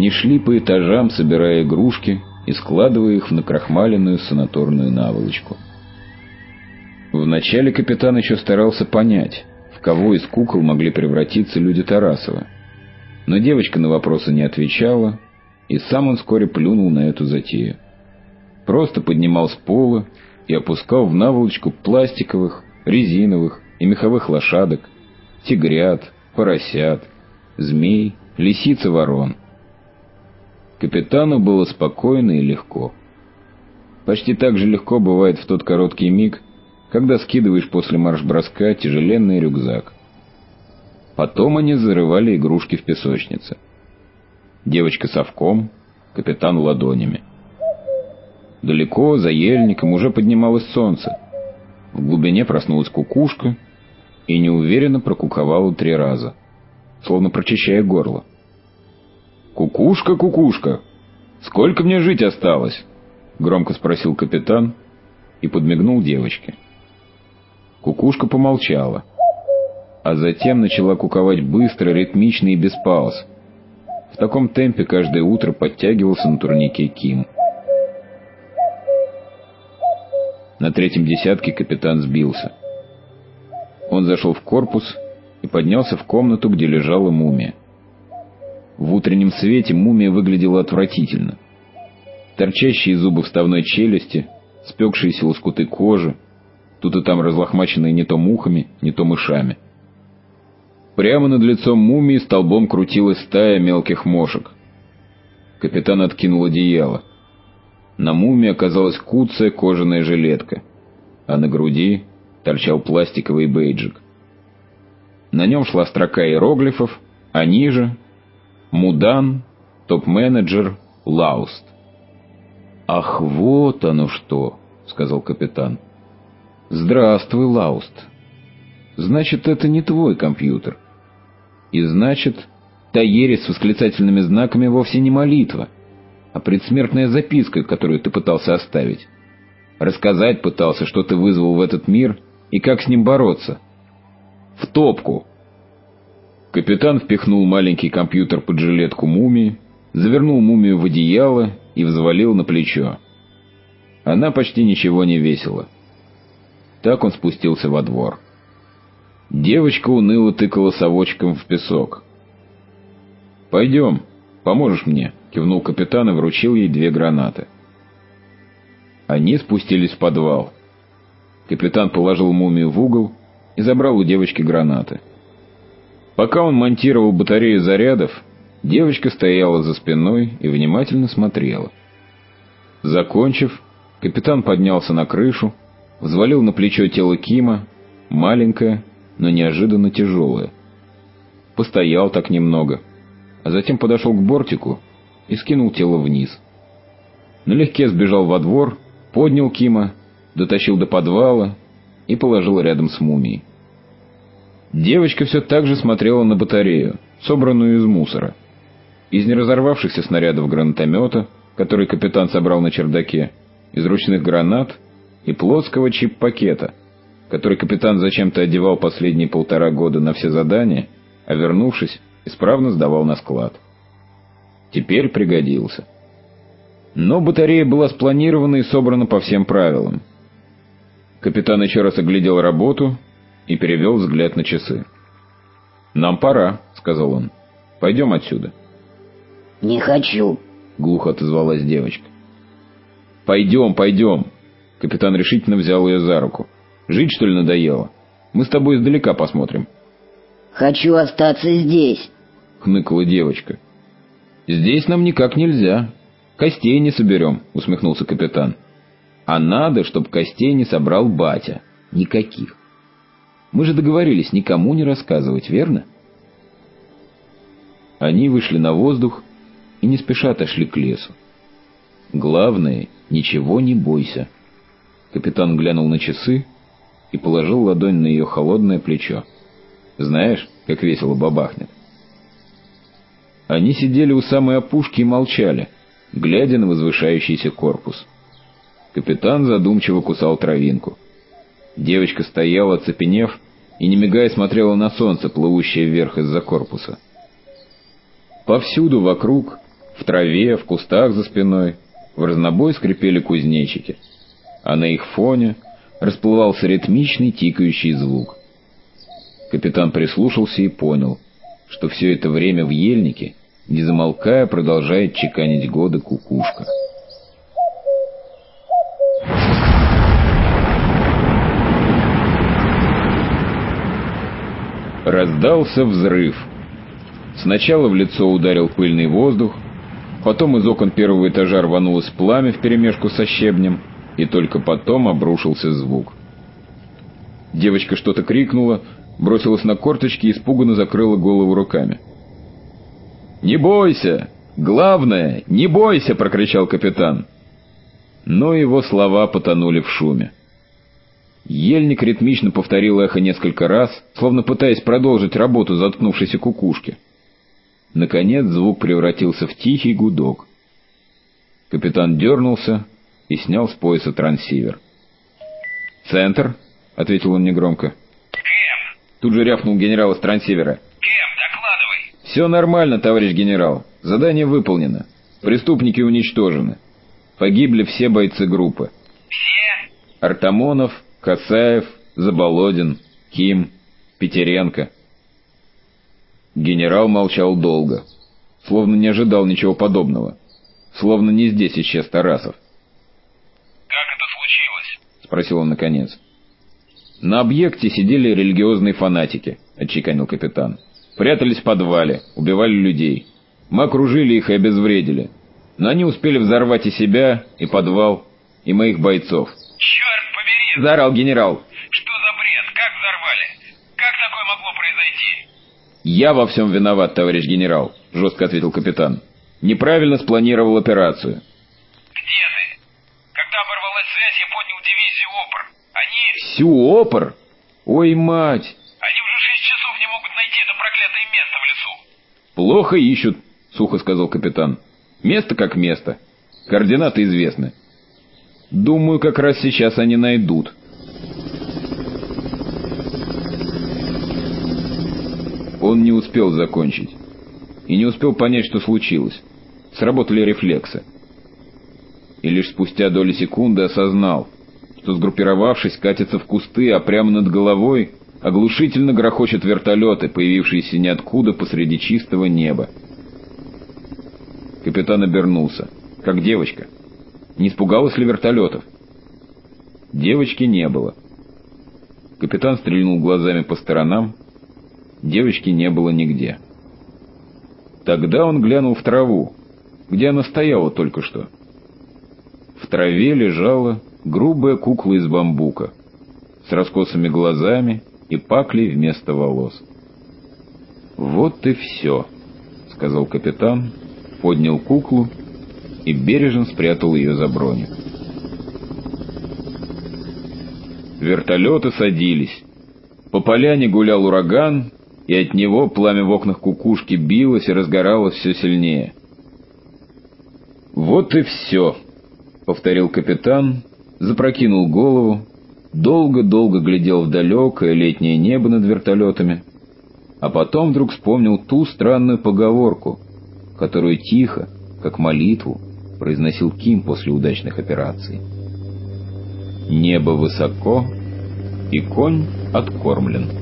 Они шли по этажам, собирая игрушки и складывая их в накрахмаленную санаторную наволочку. Вначале капитан еще старался понять, в кого из кукол могли превратиться люди Тарасова. Но девочка на вопросы не отвечала, и сам он вскоре плюнул на эту затею. Просто поднимал с пола и опускал в наволочку пластиковых, резиновых и меховых лошадок, тигрят, поросят, змей, лисиц и ворон. Капитану было спокойно и легко. Почти так же легко бывает в тот короткий миг, когда скидываешь после марш-броска тяжеленный рюкзак. Потом они зарывали игрушки в песочнице. Девочка совком, капитан ладонями. Далеко, за ельником, уже поднималось солнце. В глубине проснулась кукушка и неуверенно прокуковала три раза, словно прочищая горло. «Кукушка, кукушка, сколько мне жить осталось?» — громко спросил капитан и подмигнул девочке. Кукушка помолчала, а затем начала куковать быстро, ритмично и без пауз. В таком темпе каждое утро подтягивался на турнике Ким. На третьем десятке капитан сбился. Он зашел в корпус и поднялся в комнату, где лежала мумия. В утреннем свете мумия выглядела отвратительно. Торчащие зубы вставной челюсти, спекшиеся лоскуты кожи, тут и там разлохмаченные не то мухами, не то мышами. Прямо над лицом мумии столбом крутилась стая мелких мошек. Капитан откинул одеяло. На мумии оказалась куцая кожаная жилетка, а на груди торчал пластиковый бейджик. На нем шла строка иероглифов, а ниже Мудан, топ-менеджер, Лауст. «Ах, вот оно что!» — сказал капитан. «Здравствуй, Лауст. Значит, это не твой компьютер. И значит, та ересь с восклицательными знаками вовсе не молитва, а предсмертная записка, которую ты пытался оставить. Рассказать пытался, что ты вызвал в этот мир и как с ним бороться. В топку!» Капитан впихнул маленький компьютер под жилетку мумии, завернул мумию в одеяло и взвалил на плечо. Она почти ничего не весила. Так он спустился во двор. Девочка уныло тыкала совочком в песок. «Пойдем, поможешь мне», — кивнул капитан и вручил ей две гранаты. Они спустились в подвал. Капитан положил мумию в угол и забрал у девочки гранаты. Пока он монтировал батарею зарядов, девочка стояла за спиной и внимательно смотрела. Закончив, капитан поднялся на крышу, взвалил на плечо тело Кима, маленькое, но неожиданно тяжелое. Постоял так немного, а затем подошел к бортику и скинул тело вниз. Налегке сбежал во двор, поднял Кима, дотащил до подвала и положил рядом с мумией. Девочка все так же смотрела на батарею, собранную из мусора. Из неразорвавшихся снарядов гранатомета, который капитан собрал на чердаке, из ручных гранат и плоского чип-пакета, который капитан зачем-то одевал последние полтора года на все задания, а вернувшись, исправно сдавал на склад. Теперь пригодился. Но батарея была спланирована и собрана по всем правилам. Капитан еще раз оглядел работу и перевел взгляд на часы. «Нам пора», — сказал он. «Пойдем отсюда». «Не хочу», — глухо отозвалась девочка. «Пойдем, пойдем». Капитан решительно взял ее за руку. «Жить, что ли, надоело? Мы с тобой издалека посмотрим». «Хочу остаться здесь», — хныкала девочка. «Здесь нам никак нельзя. Костей не соберем», — усмехнулся капитан. «А надо, чтобы костей не собрал батя. Никаких». Мы же договорились никому не рассказывать, верно? Они вышли на воздух и не спеша отошли к лесу. Главное, ничего не бойся. Капитан глянул на часы и положил ладонь на ее холодное плечо. Знаешь, как весело бабахнет. Они сидели у самой опушки и молчали, глядя на возвышающийся корпус. Капитан задумчиво кусал травинку. Девочка стояла, оцепенев, и не мигая смотрела на солнце, плывущее вверх из-за корпуса. Повсюду вокруг, В траве, в кустах за спиной в разнобой скрипели кузнечики, а на их фоне расплывался ритмичный тикающий звук. Капитан прислушался и понял, что все это время в ельнике, не замолкая, продолжает чеканить годы кукушка. Раздался взрыв. Сначала в лицо ударил пыльный воздух, потом из окон первого этажа рванулось пламя вперемешку со щебнем, и только потом обрушился звук. Девочка что-то крикнула, бросилась на корточки и испуганно закрыла голову руками. «Не бойся! Главное, не бойся!» — прокричал капитан. Но его слова потонули в шуме. Ельник ритмично повторил эхо несколько раз, словно пытаясь продолжить работу заткнувшейся кукушки. Наконец звук превратился в тихий гудок. Капитан дернулся и снял с пояса трансивер. «Центр», — ответил он негромко. «Кэп!» Тут же рявкнул генерал из трансивера. «Кэп, докладывай!» «Все нормально, товарищ генерал. Задание выполнено. Преступники уничтожены. Погибли все бойцы группы. «Все?» Артамонов, Касаев, Заболодин, Ким, Петеренко. Генерал молчал долго, словно не ожидал ничего подобного, словно не здесь исчез Тарасов. «Как это случилось?» — спросил он наконец. «На объекте сидели религиозные фанатики», — отчеканил капитан. «Прятались в подвале, убивали людей. Мы окружили их и обезвредили. Но они успели взорвать и себя, и подвал, и моих бойцов». «Черт побери!» Заорал генерал. «Что за бред? Как взорвали? Как такое могло произойти?» «Я во всем виноват, товарищ генерал», — жестко ответил капитан. «Неправильно спланировал операцию». «Где ты? Когда оборвалась связь, я поднял дивизию ОПР. Они... «Всю опор? Ой, мать! Они уже шесть часов не могут найти это проклятое место в лесу». Плохо ищут», — сухо сказал капитан. «Место как место. Координаты известны. Думаю, как раз сейчас они найдут». Он не успел закончить. И не успел понять, что случилось. Сработали рефлексы. И лишь спустя доли секунды осознал, что сгруппировавшись, катится в кусты, а прямо над головой оглушительно грохочут вертолеты, появившиеся ниоткуда посреди чистого неба. Капитан обернулся, как девочка. Не испугалась ли вертолетов? Девочки не было. Капитан стрельнул глазами по сторонам. Девочки не было нигде. Тогда он глянул в траву, где она стояла только что. В траве лежала грубая кукла из бамбука с раскосыми глазами и паклей вместо волос. «Вот и все», — сказал капитан, поднял куклу и бережно спрятал ее за броню. Вертолеты садились. По поляне гулял ураган, и от него пламя в окнах кукушки билось и разгоралось все сильнее. «Вот и все», — повторил капитан, запрокинул голову, долго-долго глядел в далекое летнее небо над вертолетами, а потом вдруг вспомнил ту странную поговорку, которую тихо, как молитву, произносил Ким после удачных операций. «Небо высоко, и конь откормлен».